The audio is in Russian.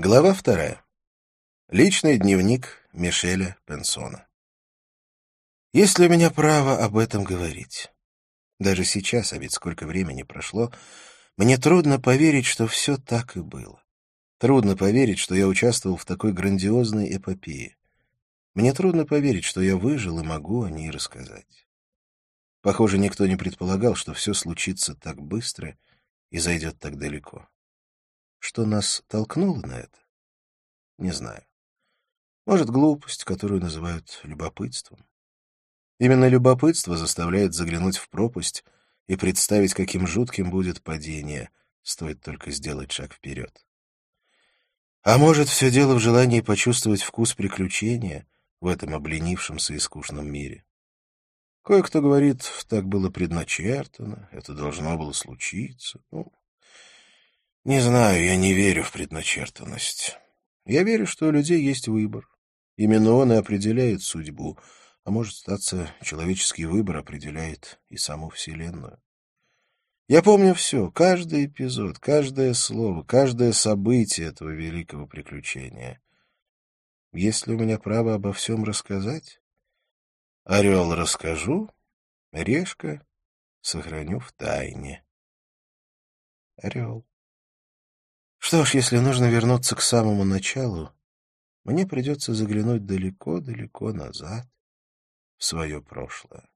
Глава вторая. Личный дневник Мишеля Пенсона. Есть ли у меня право об этом говорить? Даже сейчас, а ведь сколько времени прошло, мне трудно поверить, что все так и было. Трудно поверить, что я участвовал в такой грандиозной эпопее. Мне трудно поверить, что я выжил и могу о ней рассказать. Похоже, никто не предполагал, что все случится так быстро и зайдет так далеко. Что нас толкнуло на это? Не знаю. Может, глупость, которую называют любопытством. Именно любопытство заставляет заглянуть в пропасть и представить, каким жутким будет падение, стоит только сделать шаг вперед. А может, все дело в желании почувствовать вкус приключения в этом обленившемся и скучном мире. Кое-кто говорит, так было предначертано, это должно было случиться. Ну, не знаю, я не верю в предначертанность. Я верю, что у людей есть выбор. Именно он и определяет судьбу, а может статься, человеческий выбор определяет и саму Вселенную. Я помню все, каждый эпизод, каждое слово, каждое событие этого великого приключения. Есть ли у меня право обо всем рассказать? Орел расскажу, решка сохраню в тайне. Орел. Что ж, если нужно вернуться к самому началу, мне придется заглянуть далеко-далеко назад, в свое прошлое.